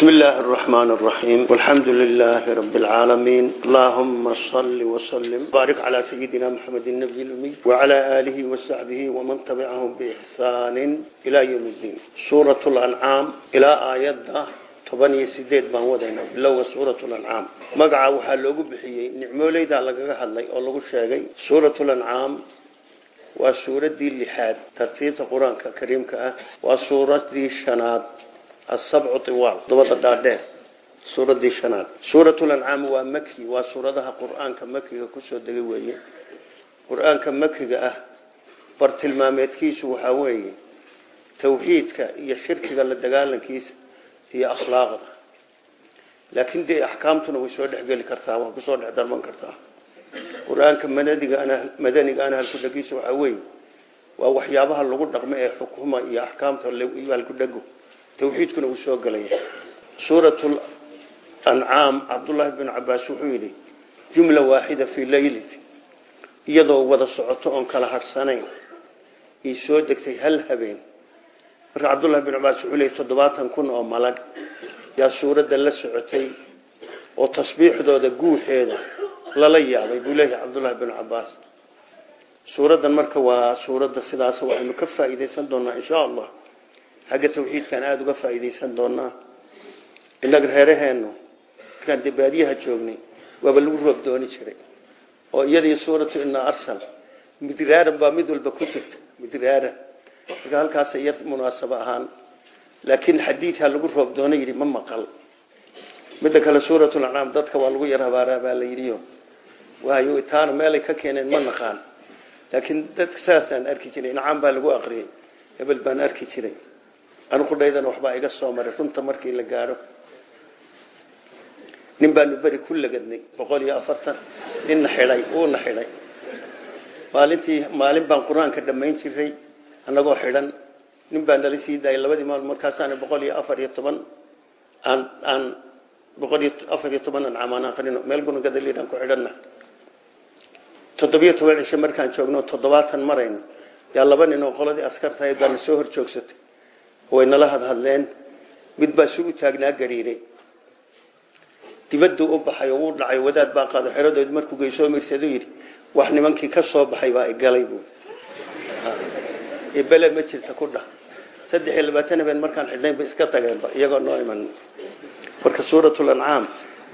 بسم الله الرحمن الرحيم والحمد لله رب العالمين اللهم صل وسلم بارك على سيدنا محمد النبي الأمي وعلى آله وصحبه ومن تبعهم بإحسان إلى يوم الدين سورة الأنعام إلى آيات toban iyo sideed baan wadayna bilowga suuratulancaam magaca waxaa loogu bixiyey nicmooleydaa lagaga hadlay oo lagu sheegay suuratulancaam waa suuraddii lixaad tartiibta qur-aanka kariimka ah waa suuradii shanaad dobada dhaadheer suuradii shanaad suuratulancaam waa maki waa suuradaha qur'aanka makiga ku soo degay weeye qur'aanka makiga ah bartilmaameedkiisu waxaa weeye tawxiidka iyo shirkiga la dagaalankiisa iyo akhlaaqda laakiin dee axkaamtuna way soo dhexgeli kartaa waa ku soo dhex darman kartaa qur'aanka madanigaana madanigaana halkudhegiisa waxaa weeye waa waxyaabaha lagu dhaqmo ee xukuma iyo axkaamta iyo halkudhego tawxiidkuna uu soo gelaya suuratul ancaam cabdullaahi bin cabaas wuxuu yidhi jumla waaxida fii leylit iyadoo wada socoto oon kala harsanayn ii soo degtay hal habeen. Marka cabdullahi bin cabaas wuxuu leeyay toddobaatan kun oo malag. Yaa suuradda la socotay oo tasbiixdooda guuxeeda lala yaabay buu leeyahay cabdullahi bin cabaas suuraddan marka waa suuradda sidaas waxaynu ka faa'iidaysan doonaa insha allah xagga tawxiidkaan aada uga faa'iidaysan doonaa innaga reeraheennu markaan dee baadiyaha joognay lagu roob dooni jiray. Oo iyadii suuratu inaa arsal midraaran baa mid walba ku jirta midraaran marka halkaas yar munaasabo ahaan laakiin xadiidha lagu roob doona yidhi ma maqal. Midda kale suuratul ancaam dadka waa lagu yar habaaraa baa la yidhiyo waayo taana meelay ka keeneen ma naqaan. Laakiin dadka saasaan arki jiray incaam baa lagu aqriyay hebel baan arki jiray anqudhaydana waxbaa iga soo maray. Runta markii la gaadho nin baanu beri ku lagadnay boqol iyo afartan. Ninna maalintii maalin baan qur'aanka jiray annagoo xidhan. Nin baa sii daayay labadii maalmo markaasaan boqol iyo afar iyo toban aan aan boqol iyo markaan joogno toddobaatan marayno. Yaa laba nin oo qoladii askartahayd baana soo hor way nala hadhadleen mid baa si u taagnaa gariiray dibaduu u baxay oo wuu dhacay wadaad baa qaado xeradood markuu geysoo mirsadu yidhi wax nimankii ka soo baxay baa igalay buu. Bele ma jirta ku dhah saddex iyo labaatan habeen markaan xidhnaynba iska tageenba iyagoo noo iman. Marka suuratul ancaam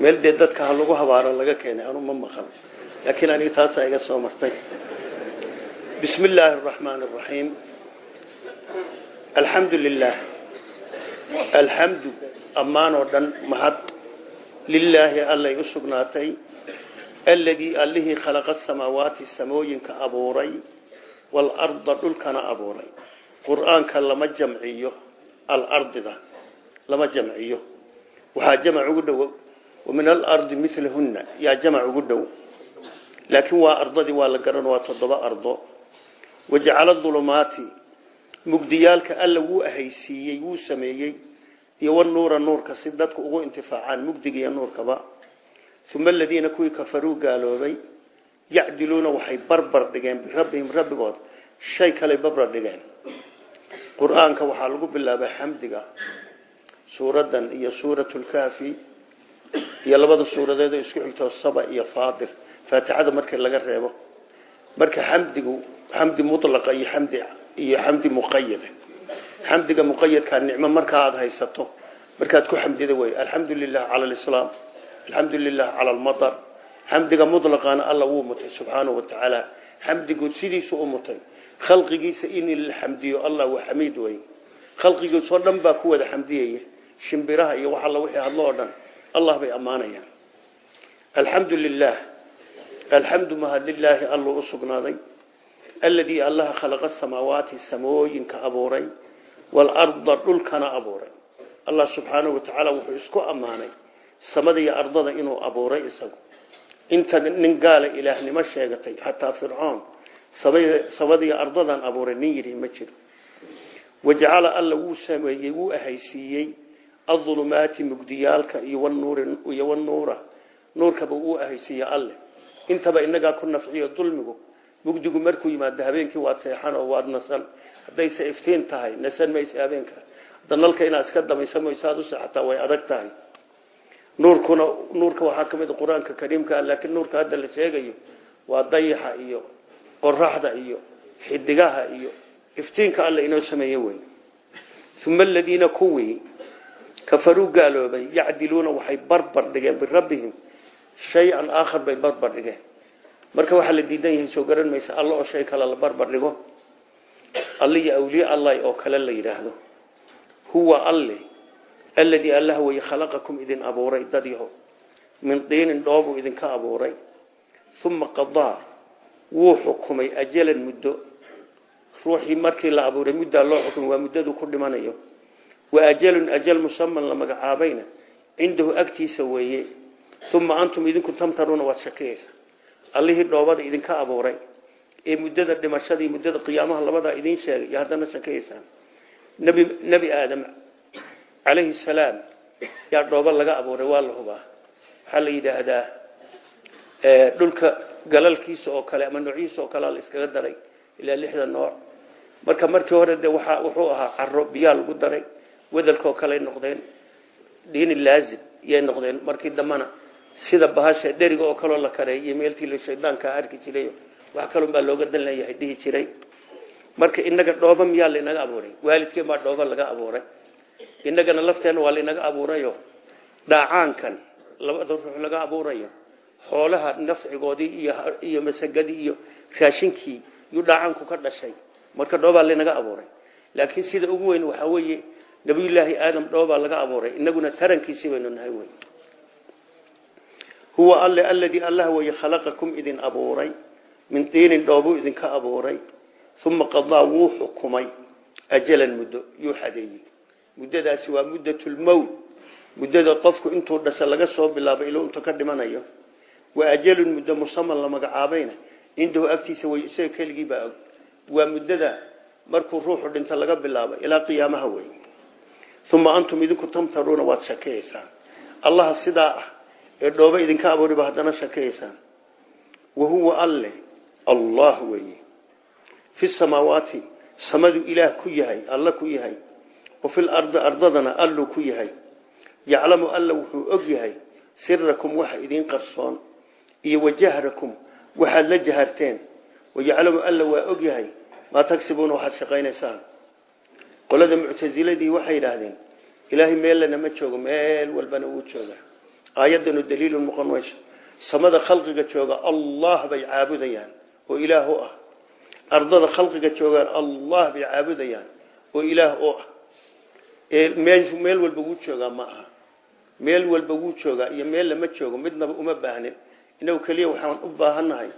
meel dadka lagu habaaro laga keenay anu ma maqal laakiin aniga taasaa iga soo martay. Bismi illaahi araxmaani araxiim alxamdu lilah alxamdu ammaan oo dhan mahad. Lilaahi allay u sugnaatay. Alladii allihii khalaqa asamaawaati samooyinka abuuray. Waalarda dhulkana abuuray. Qur'aanka lama jamciyo alardida lama jamciyo. Waxaa jamac ugu dhow wamin alardi milahunna yaa jamac ugu dhow. Laakiin waa ardadii waa la garan waa mugdiyaalka alla wuu ahaysiiyey wuu sameeyey iyo wanuura nuurka si dadku ugu intifaacaan mugdiga iyo nuurkaba. Uma aladiina kuwii kafaruu gaaloobay yacdiluuna waxay barbar dhigeen birabbihim rabbigood shay kaley barbar dhigeen. Qur'aanka waxaa lagu bilaabay xamdiga suuraddan iyo suuratlkaafi iyo labada suuradeed oo isku xigtoo saba iyo faadir faatixada markii laga reebo marka xamdigu xamdi mulaqa iyo xamdi iyo xamdi muqayada xamdiga muqayadkaa nicmo markaa aada haysato markaad ku xamdida wey alxamdu lilah cala alislaam alxamdu lilah cala almatar xamdiga mulaqaana alla wuu mutay subxaanahu watacaala xamdigu sidiisu u mutay. Khalqigiisa in la xamdiyo allah waa xamiid wey khalqigiisoo dhan baa ku wada xamdiyaya shimbiraha iyo wax alla wixii hadlo oo dhan allah bay ammaanayaan. Alxamdu lilah alxamdu mahad lilaahi alluu u alladii allaha khalaqa samaawaati samooyinka abuuray waalarda dhulkana abuuray allah subxaanahu watacaala wuxuu isku ammaanay samada iyo ardada inuu abuuray isagu inta nin gaala ilaahnimo sheegatay xataa fircoon sabadiyo ardadan abuuray nin yidhi ma jiro wajacala alla wuu sameeyey wuu ahaysiiyey adulumaati mugdiyaalka iyo wnuuriyo wanuura nuurkaba wuu ahaysiiyey alle mugdigu markuu yimaado habeenkii waad seexan oo waad nasan haddayse iftiin tahay nasan mayse habeenka. Danalka inaad iska damaysa maysaad u seexataa way adag tahay. Nuurkuna nuurka waxaa ka mid a qur'aanka ah laakiin nuurka hadda la sheegayo waa dayaxa iyo qoraxda iyo xidigaha iyo iftiinka alla inoo sameeye wey uma aladiina kuwii kafaruu gaaloobay yacdiluuna waxay barbar dhigeen birabbihim shay-an aakhar bay barbar dhigeen marka waxaa la diidan yahay soo garan maysa alla oo shay kale la barbar dhigo. Alla iyo awliye allah oo kale la yidhaahdo. Huwa alle alladii allah wey khalaqakum idin abuuray dad yaho. Min diinin dhoobuu idinka abuuray. Uma qadaa wuu xukumay ajalan muddo. Ruuxii markii la abuuray muddaa loo xukumay waa muddadu ku dhimanayo. Wa ajalun ajal musaman la magacaabayna cindahu agtiisa weeye. Uma antum idinku tamtaruuna waad shakiyaysa allihii dhoobada idinka abuuray. Ee muddada dhimashada iyo muddada qiyaamaha labadaa idiin sheegay iyo haddana shakiyaysaan nebi nebi aadam calayhi salaam yaa dhooba laga abuuray waa la hubaa. Waxaa la dhulka galalkiisa oo kale ama noociisa oo kalea iskaga daray ilaa lixda nooc. Marka markii hore de waa wuxuu ahaa caro biyaa lagu daray wedelkaoo kaley noqdeen diini laazim yay noqdeen. Markii dambana sida bahasha dheriga oo kaloo la kareey iyo meeltii shaydaanka arki jiray wax kalun baa looga dan leeyahay jiray. Marka inaga dhooba miyaa lainaga abuuray waalidkeen baa dhooba laga abuuray. Inagana lafteena waa lainaga abuurayo dhaacaankan labada ruux laga abuurayo xoolaha nafcigoodii iyo masagadii iyo raashinkii yuu dhaacaanku ka dhashay. Marka dhoobaa lainaga abuuray. Laakiin sida ugu weyn waxaa weeye nabiyullaahi aadam dhoobaa laga abuuray inaguna tarankiisii baynu nahay wey huwa alle alladii allah weye khalaqakum idin abuuray. Min diinin dhoobuu idinka abuuray. Uma qadaa wuu xukumay ajalan muddo yuu xadeeyey. Muddadaasi waa muddatulmowt muddada qofku intuu dhasha laga soo bilaabo iluu intuu ka dhimanayo waa ajalun muddo musaman la magacaabayna. Cindahu agtiisa wey isaga keligii baa og. Waa muddada markuu ruuxu dhinta laga bilaabo ilaa qiyaamaha wey uma antum idinku ee dhooba idinka abuuriba haddana shakiyaysaan wa huwa alle allah weeye. Fi samaawaati samadu ilaah ku yahay alla ku yahay. Wa fi lardi ardadana alluu ku yahay. Yaclamu alla wuxuu og yahay sirakum waxa idiin qarsoon iyo wajahrakum waxaad la jaharteen. Wayaclamu alla waa og yahay maa tagsibuuna waxaad shaqaynaysaan. Qolada muctasiladii waxay yidhaahdeen ilaahay meellana joogo meel walbana wuu joogaa aayaddanu daliilun noqon mayso samada khalqiga jooga allah bay caabudayaan oo ilaah ah. Ardada khalqiga joogaan allah bay caabudayaan oo ilaah u ah meel walba wuu joogaa ma aha. Meel walba wuu joogaa iyo meel lama joogo midnaba uma baahnin inagu keliya waxaan u baahannahay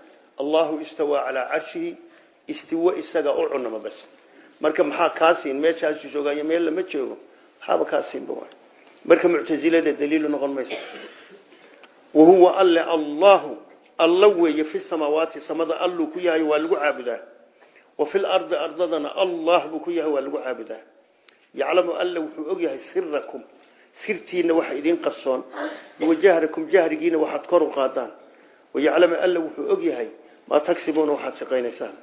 allahu istawaa calaa carshihi istiwo isaga u cunama bas. Marka maxaa kaa siin meeshaasu joogaa iyo meel lama joogo? Maxaaba kaa siinba marka muctasilada daliilu noqon mayso wahuwa alle allahu alla weeye fi samaawaati samada alluu ku yahay waa lagu caabudaa. Wa fi lardi ardadana allah buu ku yahay waa lagu caabudaa. Yaclamu alla wuxuu og yahay sirakum sirtiina waxa idiin qarsoon wajahrakum jahrigiina waxaad kor u qaadaan. Wayaclamu alla wuxuu og yahay maa tagsibuuna waxaad shaqaynaysaan.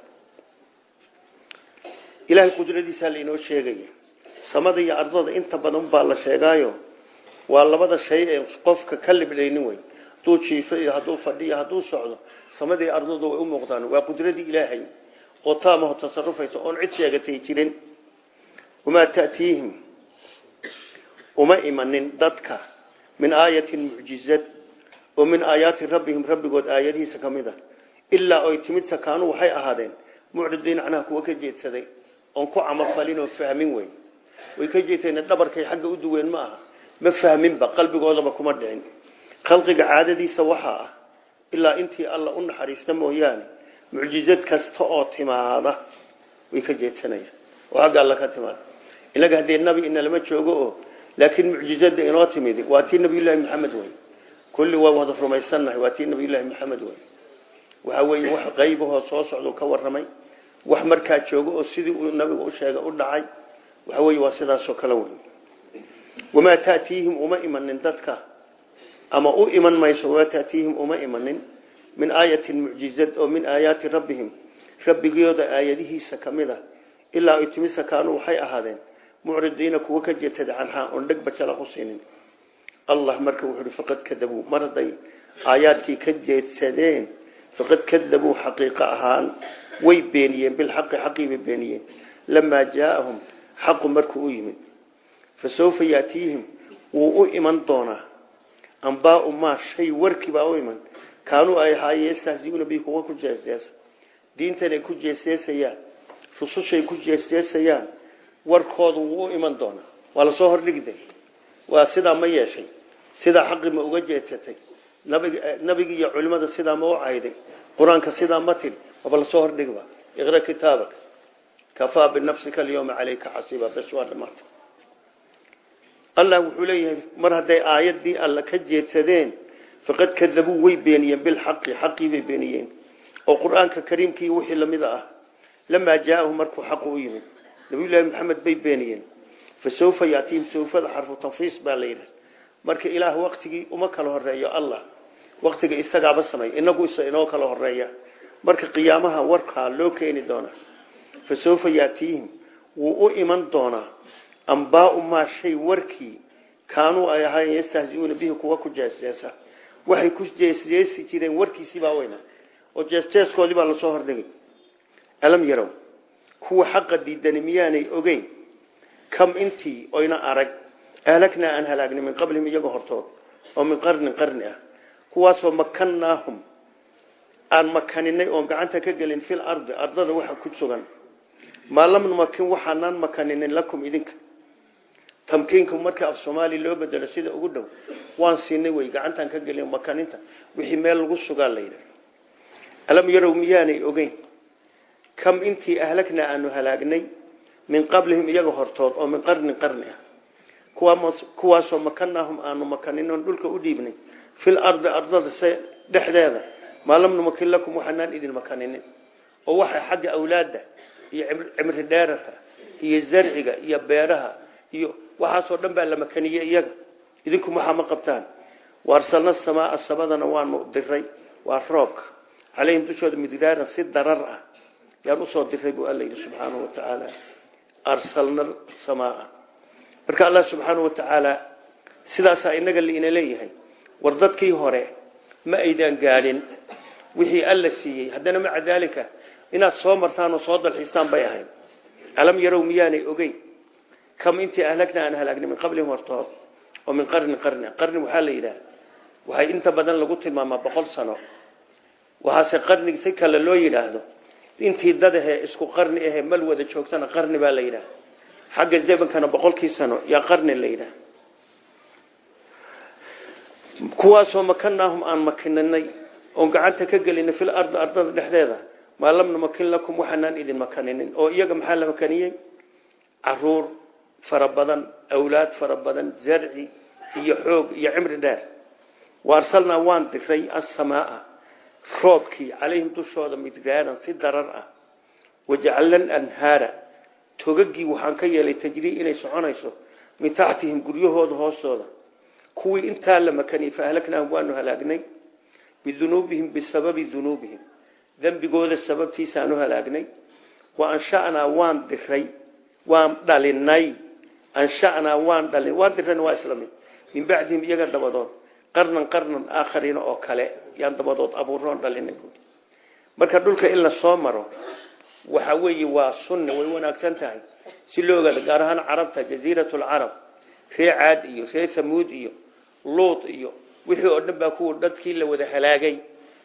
Ilaahay qudradiisaa lainoo sheegaya samada iyo ardada inta badan baa la sheegaayo waa labada shay ee qofka ka libdhaynin wey hadduu jiifo iyo hadduu fadhiyo hadduu socdo samadii ardadu way u muuqdaan. Waa qudradii ilaahay. Oo taamaho tasarufaysa oon cid sheegatay jirin. Wamaa ta'tiihim. Uma imanin dadka. Min aayatin mucjizad oo min aayaati rabbihim rabbigood aayadihiisa ka mid a ilaa oy timid sakaanu waxay ahaadeen mucridiin macnaha kuwa ka jeedsaday. Oon ku camalfalin oo fahmin weyn. Way ka jeedteen dhabarkay xagga u duween ma aha ma fahminba qalbigoodaba kuma dhicin. Khalqiga caadadiisa waxaa ah ilaa intii alla u naxariista mooyaane mucjizad kasta oo timaada way ka jeedsanayaan. Oo xagga alla ka timaada. Inaga haddee nabi ina lama joogo oo laakiin mucjizada inoo timid waa tii nabiyullaahi maxamed wey kulli waan wada rumaysannahay waa tii nabiyullaahi maxamed wey waxa weeye wax qaybahoo soo socda ka warramay. Wax markaa joogo oo sidii uu nabigu u waa wamaa taatiihim uma imanin dadka ama u iman mayso wamaa taatiihim uma imanin min aayatin mucjizad oo min aayaati rabbihim rabbigooda aayadihiisa ka mid a ilaa ay timi sakaanu waxay ahaadeen mucridiina kuwa ka jeetada canhaa oon dhegba jala ku siinin allah marka wuxuu uhi faqad kadabuu mar hadday aayaadkii ka jeedsadeen faqad kadabuu xaqiiqo ahaan way beeniyeen bilxaqi xaqii bay beeniyeen lamaa jaaahum xaqu markuu u yimid fa sawfa yaatiihim wuu u iman doonaa ambaau maa shay warkii baa u iman kaanuu ay ahaayeen yastahziuuna bihi kuwa ku jeesjeesa diintanay ku jeesjeesayaan rusushay ku jeesjeesayaan warkoodu wuu u iman doonaa waa la soo hordhigday waa sidaa ma yeeshay sidaa xaqii ma uga jeedsatay nabigi iyo culimada sidaa ma u cayday qur'aanka sidaa ma tiri waaba la soo hordhigba iqra kitaabak kafaa binafsika allah wuxuu leeyahay mar hadday aayadii alla ka jeedsadeen faqad kadabuu way beeniyeen bilxaqi xaqii bay beeniyeen. Oo qur'aanka kariimkii wixii lamida ah lamaa jaahu markuu xaqu u yimid nabiyullaahi maxamed bay beeniyeen. Fa sawfa yaatiihim sawfada xarfu tanfiis baa la yidhaha marka ilaah waktigii uma kala horeeyo allah waktiga isagaaba samay inagu isa inoo kala horreeya marka qiyaamaha warkaa loo keeni doonaa fa sawfa yaatiihim wuu u iman doonaa ambaau maa shay warkii kaanuu ay ahaayeen yastahziuuna bihi kuwa ku jeesjeesa waxay ku jeesjeesi jireen warkiisiibaa weyna oo jeesjeeskoodii baa la soo hordhigay alam yarow kuwa xaqa diidani miyaanay ogeyn kam intii oyna arag ahlagnaa aan halaagnay min qablihim iyaga hortood oo min qarnin qarni ah kuwaasoo makannaahum aan makaninay oon gacanta ka gelin fil ardi ardada waxa ku sugan maa lam numakin waxaanaan makaninin lakum idinka tamkiinku markii af soomaaliya loo bedelo sida ugu dhow waan siinay wey gacantaan ka gelin makaninta wixii meel lagu sugaa la alam yarow miyaanay ogeyn kam intii ahlagnaa aanu halaagnay min qablihim iyaga hortood oo min qarnin qarni ah kuwaasoo makanaahum aanu makanin oon dhulka u dhiibnay fil ardi ardada se dhexdeeda maa lam numakin idin makaninin oo waxa xagga awlaadda iyo cimri dheerarka iyo zarciga iyo beeraha iyo waxaasoo dhan baa la makaniyey iyaga. Idinku waxaa ma qabtaan? Waarsalna samaaa samadana waanu diray waa roobka calayhim dushooda midraaran si darar ah. Yaan u soo diray buu alla yidhi subxaanahu wa tacaala. Arsalna samaa marka allah subxaanahu wa tacaala sidaasaa inaga liina leeyahay. War dadkii hore ma aydaan gaadhin wixii alla siiyey haddana maca daalika inaad soo martaan oo soo dalxiistaan bay ahayd alam yarow miyaanay ogeyn kam intii ahlagna aan halaagnay min qablihim hortood oo min qarni qarni. Qarni waxaa la yidhaha waxay inta badan lagu tilmaamaa boqol sano. Waxaase qarni si kale loo yidhaahdo. Intii dad ahee isku qarni ahee mal wada joogtana qarni baa la yidhaha xagga zamankana boqolkii sano yaa qarni la yidhaha kuwaasoo makanaahum aan makininay oon gacanta ka gelinay fil ardi ardada dhexdeeda maa lam numakin lakum waxaanaan idin makaninin oo iyaga maxaa la makaniyey fara badan awlaad fara badan zarci iyo xoog iyo cimri dheer. Wa arsalnaa waan diray asamaaa roobkii calayhim dushooda midraaran si darar ah. Wajacalna anhaara togagii waxaan ka yeelay tajrii inay soconayso min taxtihim guryahooda hoostooda. Kuwii intaa la makaniyey faahlaknaahum waanu halaagnay bidunuubihim bisababi dunuubihim. Dembigooda sababtiisaanu halaagnay wa anshanaa waan diray waan dhalinay anshanaa waan dhalin waan dirayna waa isla mid. Min bacdihim iyaga dabadood qarnan qarnan aakhariina oo kale yaan dabadood abuuroon dhalinay marka dhulka in la soo maro waxa weeye waa sunna way wanaagsan tahay. Si loo ogaado gaar ahaan carabta jaziiratulcarab ree caad iyo ree hamuud iyo luut iyo wixii oo dhan baa dadkii la wada halaagay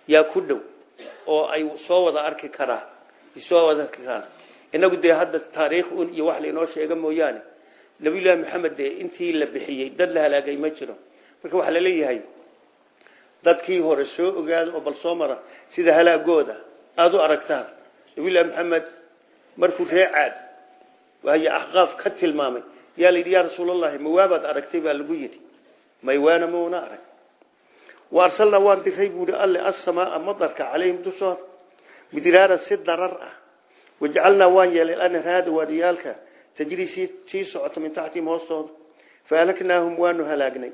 yaa ku dhow oo ay soo wada arki karaan soo wada arki inagu dee hadda taariikh un iyo wax lainoo sheega mooyaane nabiyullaahi maxamed dee intii la bixiyey dad la halaagay ma jiro. Marka waxaa la leeyahay dadkii hore soo ogaada oo bal soo mara sida halaagooda aada u aragtaan nabiyullahi maxamed markuu ree caad waay ka tilmaamay yaa la yidhi yaa rasuulallahi mawaabaad aragtay? baa lagu yidhi. Maywaana mauna arag. Wa waan diray buuhi alle asamaaa madarka calayhim dushooda midraara si darar ah wajacalnaa waan yeelay anhaada waadiyaalka tajrii sii socoto min taxtihim hoostooda faahlaknaahum waanu halaagnay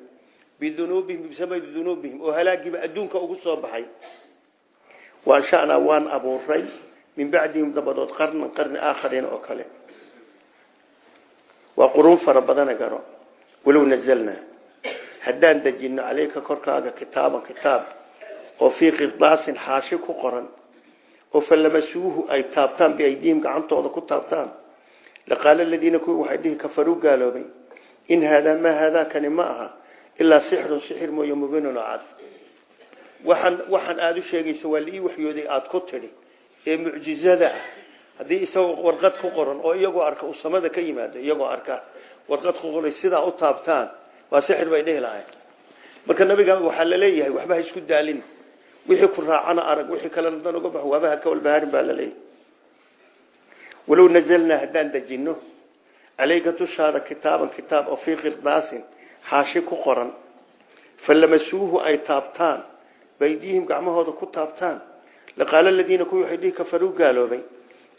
bidunuubihim bisababi dunuubihim oo halaagiiba adduunka ugu soo baxay waanshanaa waan abuuray min bacdihim dabadood qarnan qarni aakhariina oo kale waa quruun fara badana garo walow nazalnaa haddaan dejino caleyka korkaaga kitaaban kitaab oo fii qidaasin xaashi ku qoran oo falamasuuhu ay taabtaan biaydiihim gacantooda ku taabtaan laqaala aladiina kuwii waxay dhihi kafaruu gaaloobay in haadaa maa haadaakani ma aha ilaa sixrun sixir mooye mubinun oo cad waxaan waxaan aada u sheegaysa waa laii waxyooday aada ku tidhi ee mucjizada ah haddii isagoo warqad ku qoran oo iyagoo arka uu samada ka yimaado iyagoo arka warqad ku qoray sidaa u taabtaan waa sixir bay dhihi lahayn marka nabiga waxaa la leeyahay waxba ha isku daalin wixii ku walow nazalnaa haddaan dejino caleyka dushaada kitaaban kitaab oo fii qirdaasin xaashi ku qoran. Falamasuuhu ay taabtaan baydihim gacmahooda ku taabtaan. Laqaala aladiina kuwii waxay dhihi kafaruu gaaloobay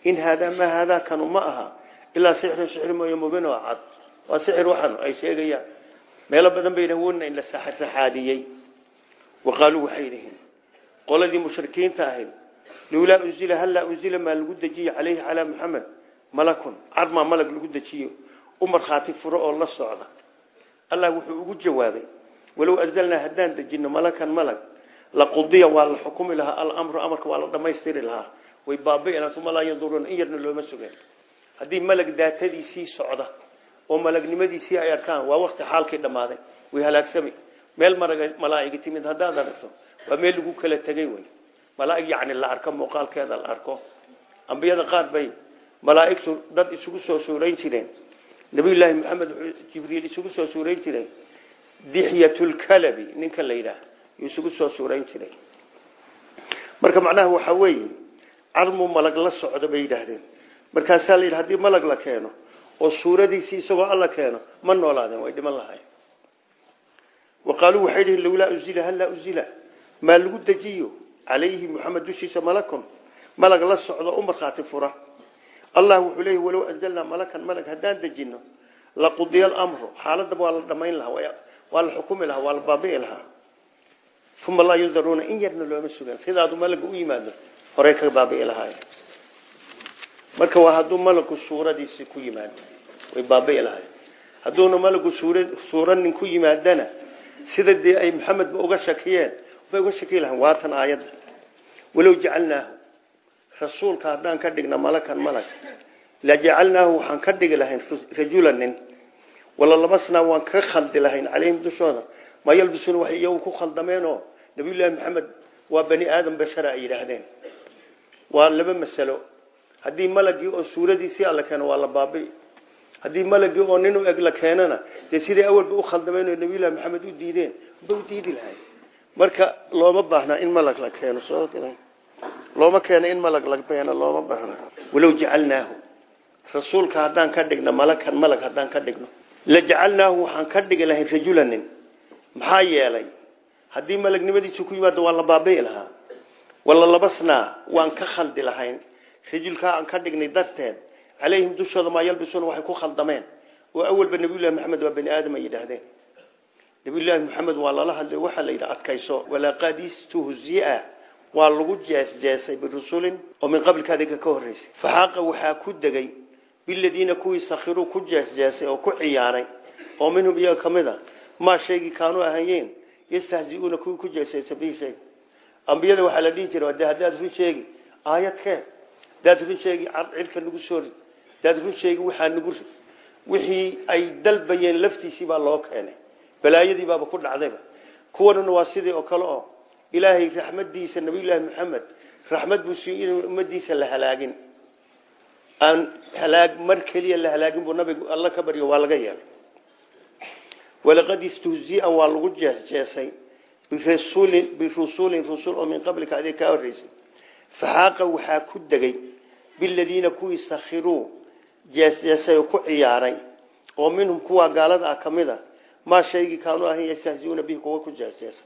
in haadaa maa haadaa kanu ma aha ilaa sixrun sixir mooye mubin oo cad. Waa sixir waxan ay sheegayaan. Meelo badan bay dhahwona in la saxaadiyey waqaaluu waxay dhihiin lowlaa unzila hallaa unzila maa lagu dejiyo caleyhi calaa muxamed malakun cadmaa malag lagu dejiyo u markhaati furo oo la socda allah wuxuu ugu jawaabay walow anzalnaa haddaan dejino malakan malag laqudiya waa la xukumi lahaa alamru amarka waa la dhammaystiri lahaa way baabi'ina uma laa yanduruuna in yarna looma sugeen haddii malag daatadiisii socda oo malagnimadiisii ay arkaan waa wakti xaalkii dhammaaday way halaagsami meel malaa'iga timid haddaad aragto waa malaaig yacni la arko muuqaalkeeda la arko. Ambiyada qaar bay malaa'igtu dad isugu soo suurayn jireen. Nabiyullaahi maxamed jibriil isugu soo suurayn jiray. Dixyatulkalabi ninka la isugu soo suurayn jiray. Marka macnaha waxaa weeye carmuu malag la socdo bay yidhaahdeen. Markaasaa la yidhi haddii malag la keeno oo suuradiisii isagoo alla keeno ma noolaadeen way dhiman lahayn wa qaaluu waxay dhihi lowlaa unzila hallaa unzila maa calayhi muxamed dushiisa malakun. Malag la socdo u markhaati fura. Allah wuxuu leeyah walow anzalnaa malakan malag haddaan dejino laqudiya alamru. Xaaladaba waa la dhamayn lahaa waa la xukumi lahaa waa la baabi'i lahaa. Uma laa yundaruuna in yarna looma sugan sidaadu malaga u yimaado horey ka baabi'i lahaay marka waa hadduu malagu suuradiisi ku yimaado way baabi'i lahay hadduuna malagu suura suura nin ku yimaadana sida dee ay maxamedba uga shakiyeen bay uga shaki lahayn waatan aayadda walow jacalnaahu rasuulka haddaan ka dhigna malakan malag la jacalnaahu waxaan ka dhigi lahayn rajulan nin. Wala labasnaa waan ka khaldi lahayn calayhim dushooda. Ma yalbisuuna waxay iyagu ku khaldameenoo? Nabiyullaahi maxamed waa bani aadam bashara ay yidhaahdeen. Waa laba masalo. Haddii malagii oo suuradiisii alla keeno waa la baabi'i haddii malagii oo nin u eg la keenana dee siday awalba u khaldameen oo nabiyullahi maxamed u diideen? Ba diidi lahay marka looma baahnaa in malag la keeno looma keeno in malag la beeno looma baahna. Walow jacalnaahu. Rasuulka haddaan ka dhigno malakan malag haddaan ka dhigno. La jacalnaahu waxaan ka dhigi lahayn rajulanin. Maxaa yeelay? Haddii malagnimadiisu ku yimaado waa la baabi'i lahaa. Wala labasnaa waan ka khaldi lahayn. Rajulkaa aan ka dhignay darteed calayhim dushooda maa yalbisuuna waxay ku khaldameen. Oo awalba nabiyullahi maxamed waa bani aadam ay yidhaahdeen nabiyullaahi maxamed waa lala hadlay waxaa la yidhi adkayso walaqad istuhzia waa lagu jeesjeesay birusulin oo min qablika adiga ka horreysay. Faxaaqa waxaa ku degay biladiina kuwii sakhiruu ku jeesjeesay oo ku ciyaaray oo minhum iyaga ka mid a maa shaygii kaanuu ahayeen yastahziuuna kuwii ku jeesjeesay bihi shay. Ambiyada waxaa la dhihi jiray de haddaad run sheegi aayad keen hadaad run sheegi cirka nagu soo rid hadaad run sheegi waxaa nagu rid. Wixii ay balaayadii baaba ku dhacdayba kuwanuna waa sidii oo kale oo ilaahay raxmadiisa nabiyullaahi maxamed raxmad buu siiy inuu ummadiisa la halaagin. Aan halaag mar keliya la halaagin buu nabigu alla ka baryo waa laga yeelay. Walaqad istuhzia waa lagu jeesjeesay. Birusulin birusulin rusul oo min qablika adig kaa horreysay. Faxaaqa waxaa ku degay. Biladiina kuwii sakhiruu jeesjeesay oo ku ciyaaray. Oo minhum kuwaa gaalada ah ka mid a maa shaygii kaanuu ahayn yastahziuuna bihi kuwa ku jeesjeesa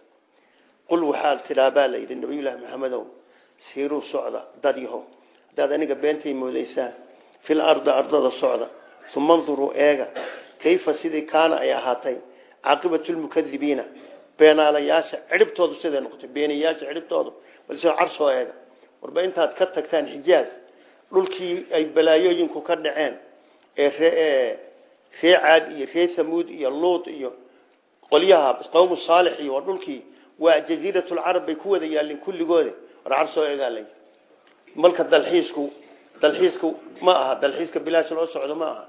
qul waxaa tidaabaa la yidhi nabiyullaahi maxamedow siiruu socda dad yaho haddaad aniga beentay moodaysaan fil ardi ardada socda uma nduruu eega kayfa sidii kaana ay ahaatay caaqibatulmukadibiina beenaalayaasha cidhibtoodu siday noqotay beenayaasha cidhibtoodu balse carsoo eega warba intaad ka tagtaan xijaaz dhulkii ay balaayooyinku ka dhaceen ee ree caad iyo ree thamuud iyo luud iyo qolyaha qowmu saalix iyo waa dhulkii waa jaziiratulcarab bay ku wada yaalleen kulligooda warcar soo egaalay malka dalxiisku dalxiisku ma aha dalxiiska bilaash loo socdo ma aha.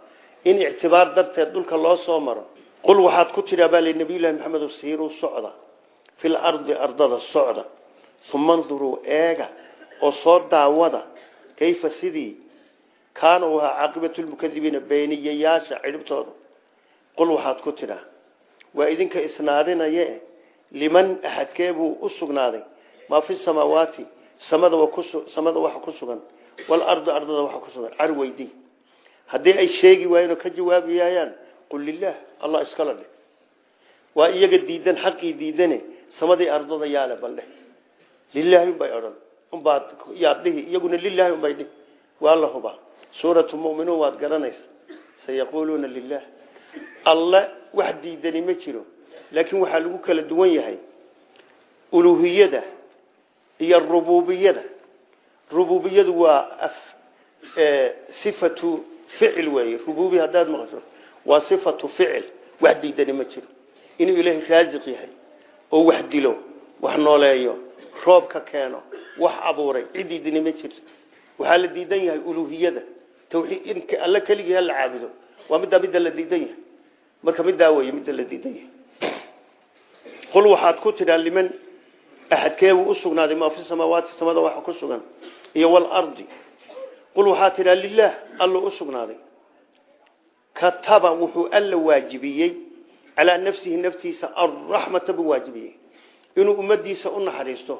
In ictibaar darteed dhulka loo soo maro qul waxaad ku tidhaa baa li nabiyullahi maxamed siiruu socda. Fil ardi ardada socda. Uma nduruu eega oo soo daawada. Kayfa sidii kaana u ahaa caaqibatulmukadibiina beeniyayaasha cidhibtooda qul waxaad ku tidhaa waa idinka isnaadinaye liman axadkee buu u sugnaaday? Maa fi samaawaati samada waxa ku sugan. Walardi ardada waxa ku sugan. Car weydii haddii ay sheegi waayeen oo ka jawaabayayaan qul lilah allah iskala dhe waa iyaga diidan xaqii diidane samadii ardada yaale baldhe lilaahi unbay odhan. Unbaad yaad iyaguna lilaahi unbay dhihi suuratu muminuun waad garanaysa sayaquuluuna lilah alle wax diidani ma jiro laakiin waxaa lagu kala duwan yahay uluhiyada iyo rububiyada rububiyadu waa sifatu ficil weeye. Rububi haddaad maqasho waa sifatu ficil. Wax diidani ma jiro. Inuu ilaahay raasiq yahay oo wax dilo wax nooleeyo roob ka keeno wax abuuray cid diidani ma jirto. Waxaa la diidan yahay uluhiyada tawxiid in alla keligii la caabudo. Waa middaa midda la diidan yahay. Marka middaa weeye midda la diidan yahay. Qul waxaad ku tidhaa liman axadkeebuu u sugnaaday maa fi samaawaati samada waxa ku sugan iyo walardi qul waxaad tidhaa lilaah alluu u sugnaaday. Kataba wuxuu alla waajibiyey. Calaa nafsihi naftiisa arraxmata buu waajibiyey. Inuu ummadiisa u naxariisto.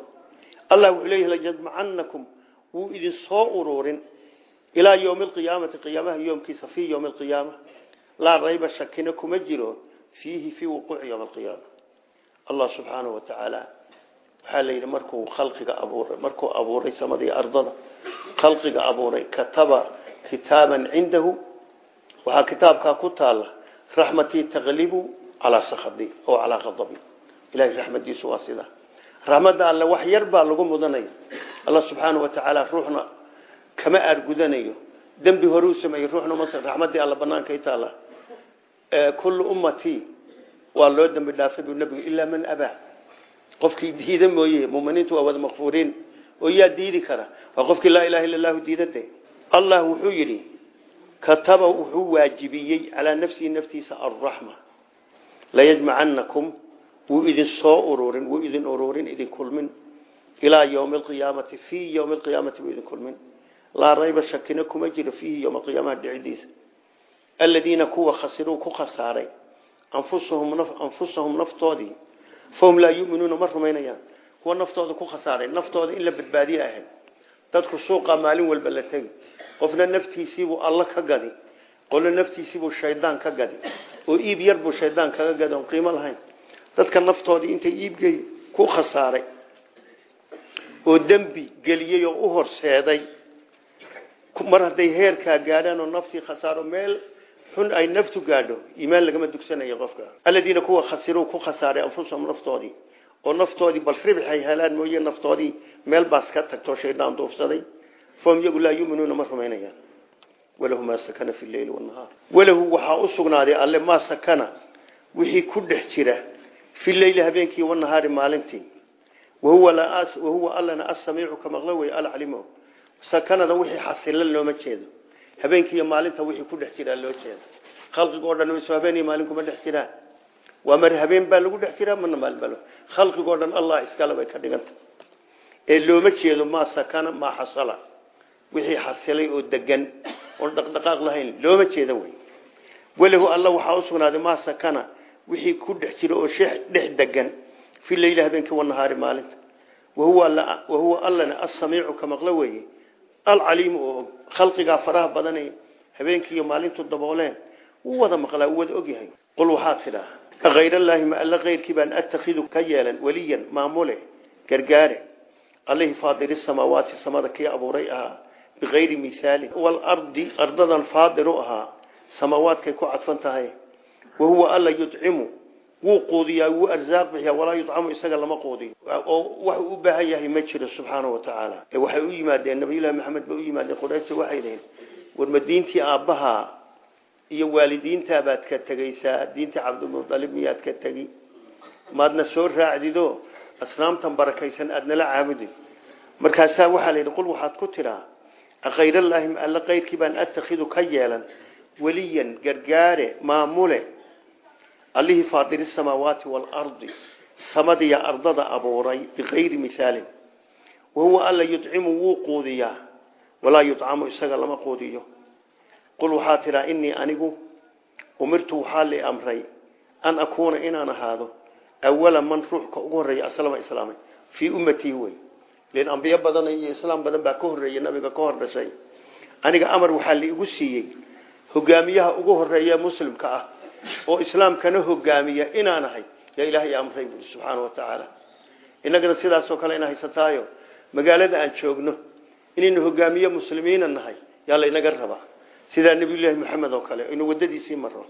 Allah wuxuu leeyahy layajmacanakum wuu idin soo ururin ilaa yowmi alqiyaamati qiyaamaha yoomkiisa fii yowmi alqiyaama laa rayba shakina kuma jiro fiihi fii wuquuci yowmi alqiyaama allah subxaanahu wa tacaala waxaa la yidhi markuu khalqiga abuuray markuu abuuray samadii ardada khalqiga abuuray kataba kitaaban cindahu waxaa kitaabkaa ku taala raxmatii taqlibu calaa sakadi oo calaa qadabi ilahay raxmadiisu waa sidaa raxmadda alle wax yar baa lagu mudanaya. Allah subxaanahu wa tacaala ruuxna kama aargudanayo. Dembi hore u sameeyey ruuxna mas raxmaddii alla banaanka i taala kullu ummatii waa loo dembi dhaafay buu nebigu ilaa man abaa. Qofkii diida mooye muminiintu waa wada makfuuriin oo yaa diidi kara. Waa qofkii laa ilaha illa allahu diidade allah wuxuu yidhi kataba wuxuu waajibiyey calaa nafsihi naftiisa alraxma layajmacanakum wuu idin soo ururin wuu idin ururin idin kulmin. Ilaa ywmi alqiyaamati fii ywmi alqiyaamati buu idin kulmin laa rayba shakina kuma jiro fiihi ywma alqiyaamaha dhicidiisa. Aladiina kuwa khasiruu ku khasaaray anfusahum naftoodii fahum laa yuminuuna ma rumaynayaan. Kuwa naftooda ku khasaaray naftooda in la badbaadiye ahayd. Dadku suuqa maalin walba la tegi. Qofna naftiisiibuu alla ka gadi qolna naftiisiibuu shaydaan ka gadi oo iib yar buu shaydaan kaga gadi oon qiimo lahayn. Dadka naftoodii intay iibgey ku khasaaray oo dembi geliyey oo mar hadday heerkaa gaadhaan oo naftii khasaaro meel xun ay naftu gaadho iimaan lagama dugsanayo qofka. Aladiina kuwa khasiruu ku khasaaray anfusahum naftoodii. Oo naftoodii bal ribx ay helaan mooye naftoodii meel baas ka tagtoo shaydaan duufsaday. Fahum yagu laa yuminuuna ma rumaynayaan walahu maa sakana fi leyli wanahaar walahu waxaa u sugnaaday alle maa sakana wixii ku dhex jira fi leyli habeenkii wanahaari maalintii. Wahuwa allana asamiicu ka maqlo wey alcalimo sakanada wixii xasilan looma jeedo. Habeenkiiyo maalinta wixii ku dhex jiraa loo jeeda khalqigoo dhan so habeen iyo maalin kuma dhex jiraan waa mar habeen baa lagu dhex jiraa marna maalin baa khalqigoo dhan allah iskale bay ka dhiganta. Ee looma jeedo maa sakana maa xasala. Wixii xasilay oo degan oon dhaqdhaqaaq lahayn looma jeeda wey. Walahu alla waxaa usugnaaday maa sakana wixii ku dhex jira oo dhex degan fi leyli habeenkii wanahaari maalinta. Wahuwa allana asamiicu ka maqlo weeye alcaliimu oo khalqigaa faraha badanay habeenkii iyo maalintu dabooleen wuu wada maqlaa wuu wada ogyahay. Qul waxaad tidhaa akayr allaahi ma alla keyrkii baan atakhidu ka yeelan weliyan maamule gargaare. Allihii faadiri samaawaati samada kii abuuray ahaa bikayri mihaalin waalardi ardadan faadiru ahaa samaawaadkay ku cadfan tahay. Wahuwa alla yudcimu wuu quudiyaa wuu arsaaq bixiyaa walaa yudcamu isaga lama quudiyo oo wax u baahan yahay ma jiro subxaana wa tacaala. Waxay u yimaadeen nabiyullahi maxamed bay u yimaadeen qurayshta waxay dhaheen war ma diintii aabbaha iyo waalidiintaabaad ka tegaysaa? Diinta cabdilmualib miyaad ka tegi? Maadna soo raacdido? Asnaamtan barakaysan aad nala caabudin markaasaa waxaa la yidhi qul waxaad ku tidhaa akhayrallaahi ma alle kayrkii baan atakhidu ka yeelan weliyan gargaare maamule allihii faadiri samaawaati waalardi samadiya ardada abuuray bikayri mihaalin wahuwa alla yudcimu wuu quudiyaa. Walaa yudcamu isaga lama quudiyo. Qul waxaa tidhaa inii anigu umirtu waxaa li amray an akuuna inaan ahaado awala man ruuxka ugu horreeya aslama islaamay. Fii ummatii wey len ambiyo badan iyo islaam badan baa ka horreeya nabiga ka hor dhashay. Aniga amar waxaa liigu siiyey oo islaamkana hogaamiya inaan ahay. Yaa ilaahay amray subxaana wa tacaala inagana sidaasoo kale ina haysataayo magaalada aan joogno inaynu hogaamiye muslimiina nahay yaa laynaga rabaa. Sidaa nebiyullaahi maxamed oo kale aynu wadadiisii maro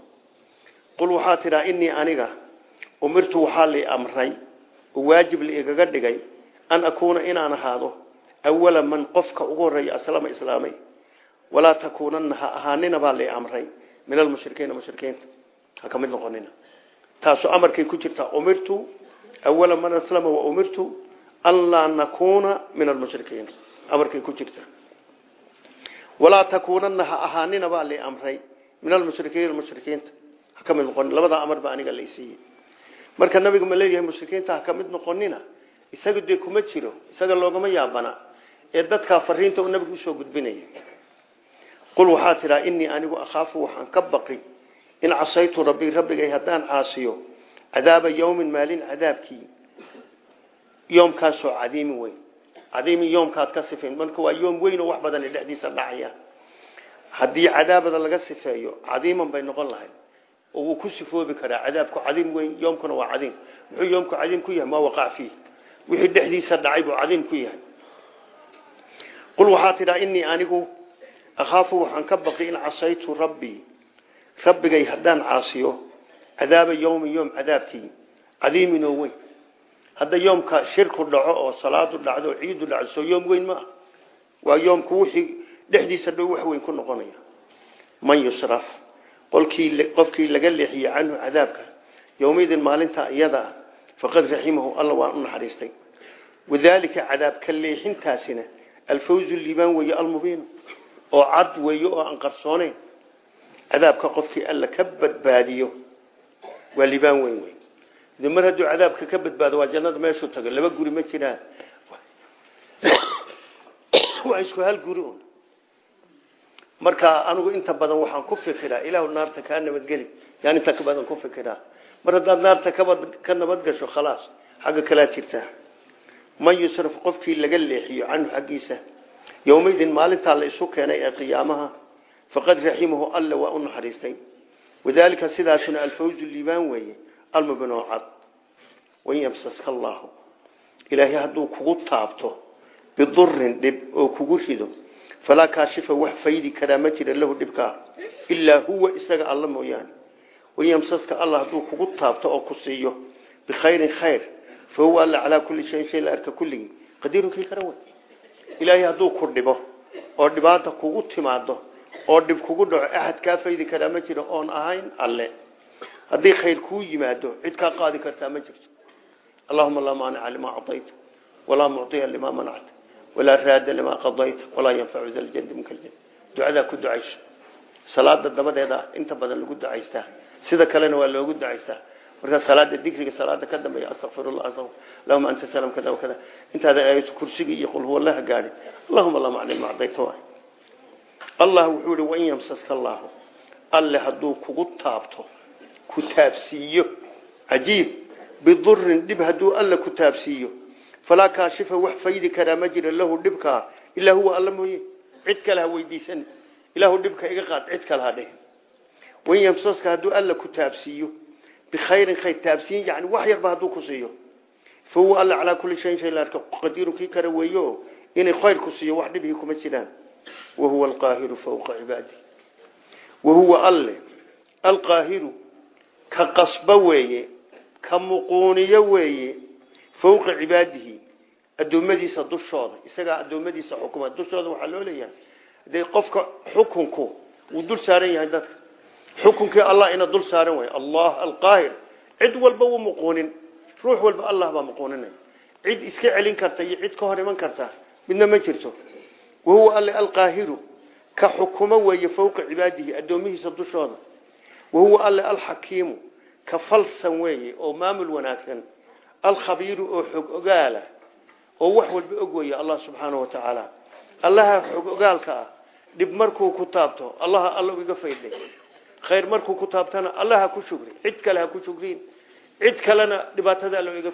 qul waxaa tidhaa inii aniga umirtu waxaa li amray oo waajib liigaga dhigay an akuuna inaan ahaado awala man qofka ugu horreeya aslama islaamay. Walaa takuunana ha ahaanina baa li amray min almushrikiina mushrikiinta ha ka mid noqonina. Taasu amarkay ku jirtaa umirtu awala man aslama wa umirtu an laa nakuuna min almushrikiin. Amarkay ku jirtaa walaa takuunana ha ahaanina baa li amray min almushrikiina mushrikiinta ha ka mid noqonin labadaa amar baa aniga laysiiyey marka nabiga ma leeyahay mushrikiinta ha ka mid noqonina isaga dee kuma jiro isaga loogama yaabana ee dadkaa fariinta uu nabigu u soo gudbinaya qul waxaa tidhaa inii anigu akhaafu waxaan ka baqi in casaytu rabbii rabbigay haddaan caasiyo cadaaba yowmin maalin cadaabkii yoomkaasoo cadiimin weyn. Cadiimin yoomkaad ka sifayn marka waa yoom weyn oo wax badan dhexdiisa dhacaya haddii cadaabada laga sifeeyo cadiiman bay noqon lahayd oo wuu ku sifoobi karaa cadaabku cadiim weyn yoomkuna waa cadiim. Muxuu yoomku cadiim ku yahay? Maa waqac fiih. Wixii dhexdiisa dhacay buu cadiim ku yahay. Qul waxaa tidhaa inii rabbigay haddaan caasiyo cadaaba yowmin yoom cadaabkii cadiimin oo weyn. Hadda yoomka shirku dhaco oo salaadu dhacdo oo ciidu dhacdo soo yoom weyn ma ah waa yoomku wixii dhexdiisa dhow wax weyn ku noqonaya. Man yusraf qolkii qofkii laga leexiye canhu cadaabka yowmaydin maalinta iyada ah faqad raximahu alla waan u naxariistay. Wadaalika cadaabka leexintaasina alfawzu liibaan weeye almubiin oo cad cadaabka qofkii alla ka badbaadiyo waa liibaan weyn wey de mar hadduu cadaabka ka badbaado waa jannada meeshuu tago. Laba guri ma jiraan. Waa isku hal guri un marka anigu inta badan waxaan ku fikiraa ilaahu naarta kaa nabadgeli. Yaan inta ka badan ku fikiraa. Mar haddaad naarta ka nabad gasho khalaas xagga kalaa jirtaa man yusraf qofkii laga leexiyo canhu xaggiisa yowmaydin maalintaa la keenay ee faqad raximahu alla waa u naxariistay wadaalika sidaasuna alfawzu liibaan weeye almubinoocad wain yamsaska allaahu ilaahay hadduu kugu taabto bidurin dhib oo kugu rido falaa kaashifa wax faydi karaa ma jira lahu dhibkaa ilaa huwa isaga alla mooyaane wain yamsaska alla hadduu kugu taabto oo ku siiyo bikhayrin khayr fa huwa alla calaa kulli shayin shay la arka ku dhibo oo dhib kugu dhaco axad kaa faydi karaa ma jiro oon ahayn alle. Haddii khayr kuu yimaado cid kaa qaadi kartaa ma jirto. Allahuma laa maanica limaa acayta walaa mucطiya limaa manacta walaa raada limaa qadayta walaa yanfacu da ljandi minka ljand ducadaa ku ducayso. Salaada dabadeeda inta badan lagu ducaystaa. Sida kalena waa loogu ducaystaa. Markaa salaada dikriga salaada ka dambeeya astaqfirullah allahuma anta salam kada wakada intaada kursiga iyo qul huwa allaha gaadhin allahuma laa macna limaa waay allah wuxuu ihi wain yamsaska allaahu alle hadduu kugu taabto ku taabsiiyo cajiib bidurin dhib hadduu alla ku taabsiiyo. Falaa kaashifa wax faydi karaa ma jira lahu dhibkaa ilaa huwa alla mooye. Cid kale ha weydiisan ilaahu dhibka iga qaad cid kale ha dheh wain yamsaska hadduu alla ku taabsiiyo bikhayrin khayr taabsiin yani wax yarba hadduu ku siiyo. Fa huwa alla calaa kulli shayin shay laarka qadiiru kii kale weeyo inay khayr ku siiyo wax dhibhii kuma jiraan wahuwa alqaahiru fawqa cibaadi wahuwa alle alqaahiru ka qasba weeye ka muquuniyo weeye fawqa cibaadihi addoommadiisa dushooda isagaa addoommadiisa xukuma dushooda waxaa loo leeyahay dee qofka xukunku wuu dul saaran yahay dadka xukunkii allah ina dul saaran way allah alqaahir cid walba wuu muquunin ruux walba allah baa muquuninay cid iska celin karta iyo cid ka hor iman karta midna ma jirto wahuwa alle alqaahiru ka xukumo weeye fowqa cibaadihi addoomihiisa dushooda wahuwa alle alxakiimu ka falsan weeye oo maamul wanaagsan alkhabiiru oo xog ogaala oo wax walba og weeye allah subxaanahu wa tacaala allaha xog ogaalka ah dhib markuu ku taabto allaha alla iga faydhay khayr markuu ku taabtana allah ha ku shugri cid kale ha ku kalena dhibaatada alla iga